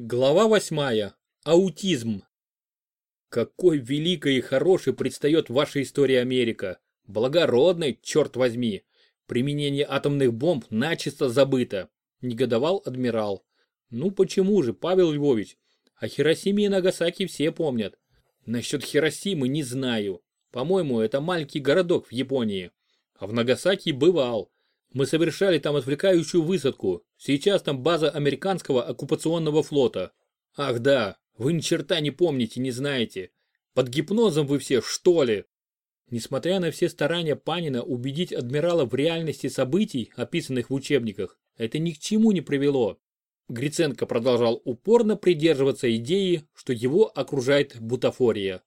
Глава восьмая. Аутизм. Какой великой и хорошей предстает ваша история Америка. Благородной, черт возьми. Применение атомных бомб начисто забыто. Негодовал адмирал. Ну почему же, Павел Львович? О Хиросиме и Нагасаки все помнят. Насчет Хиросимы не знаю. По-моему, это маленький городок в Японии. А в Нагасаки бывал. Мы совершали там отвлекающую высадку. Сейчас там база американского оккупационного флота. Ах да, вы ни черта не помните, не знаете. Под гипнозом вы все, что ли? Несмотря на все старания Панина убедить адмирала в реальности событий, описанных в учебниках, это ни к чему не привело. Гриценко продолжал упорно придерживаться идеи, что его окружает бутафория.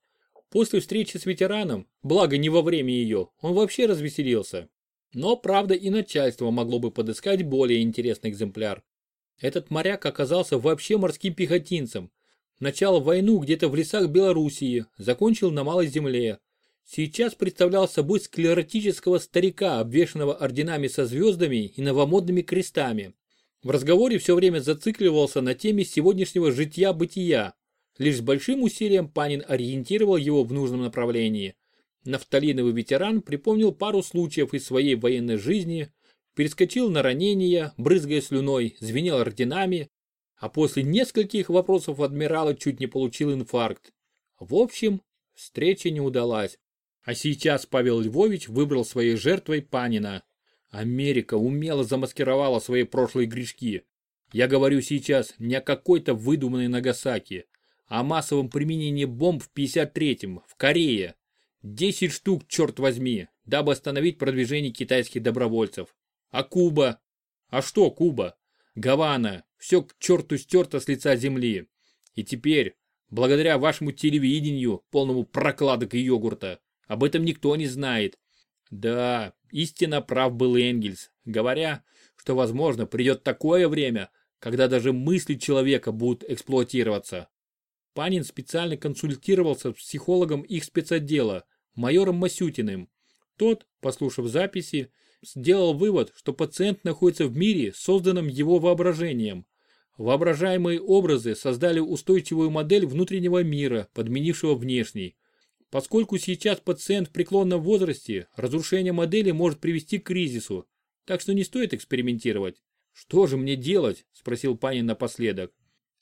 После встречи с ветераном, благо не во время ее, он вообще развеселился. Но, правда, и начальство могло бы подыскать более интересный экземпляр. Этот моряк оказался вообще морским пехотинцем. Начал войну где-то в лесах Белоруссии, закончил на Малой Земле. Сейчас представлял собой склеротического старика, обвешанного орденами со звездами и новомодными крестами. В разговоре все время зацикливался на теме сегодняшнего житья-бытия. Лишь с большим усилием Панин ориентировал его в нужном направлении. Нафталиновый ветеран припомнил пару случаев из своей военной жизни, перескочил на ранения, брызгая слюной, звенел орденами, а после нескольких вопросов адмирала чуть не получил инфаркт. В общем, встреча не удалась. А сейчас Павел Львович выбрал своей жертвой Панина. Америка умело замаскировала свои прошлые грешки. Я говорю сейчас не о какой-то выдуманной Нагасаки, а о массовом применении бомб в 53-м, в Корее. Десять штук, черт возьми, дабы остановить продвижение китайских добровольцев. А Куба? А что Куба? Гавана, все к черту стерто с лица земли. И теперь, благодаря вашему телевидению, полному прокладок и йогурта, об этом никто не знает. Да, истинно прав был Энгельс, говоря, что, возможно, придет такое время, когда даже мысли человека будут эксплуатироваться. Панин специально консультировался с психологом их спецотдела, майором Масютиным. Тот, послушав записи, сделал вывод, что пациент находится в мире, созданном его воображением. Воображаемые образы создали устойчивую модель внутреннего мира, подменившего внешний. Поскольку сейчас пациент в преклонном возрасте, разрушение модели может привести к кризису, так что не стоит экспериментировать. «Что же мне делать?» – спросил Панин напоследок.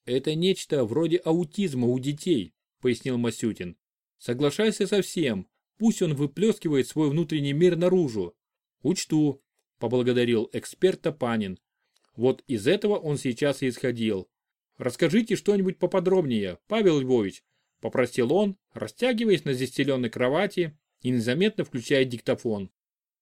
«Это нечто вроде аутизма у детей», – пояснил Масютин. «Соглашайся со всем, Пусть он выплескивает свой внутренний мир наружу. Учту, поблагодарил эксперта Панин. Вот из этого он сейчас и исходил. Расскажите что-нибудь поподробнее, Павел Львович, попросил он, растягиваясь на застеленной кровати и незаметно включая диктофон.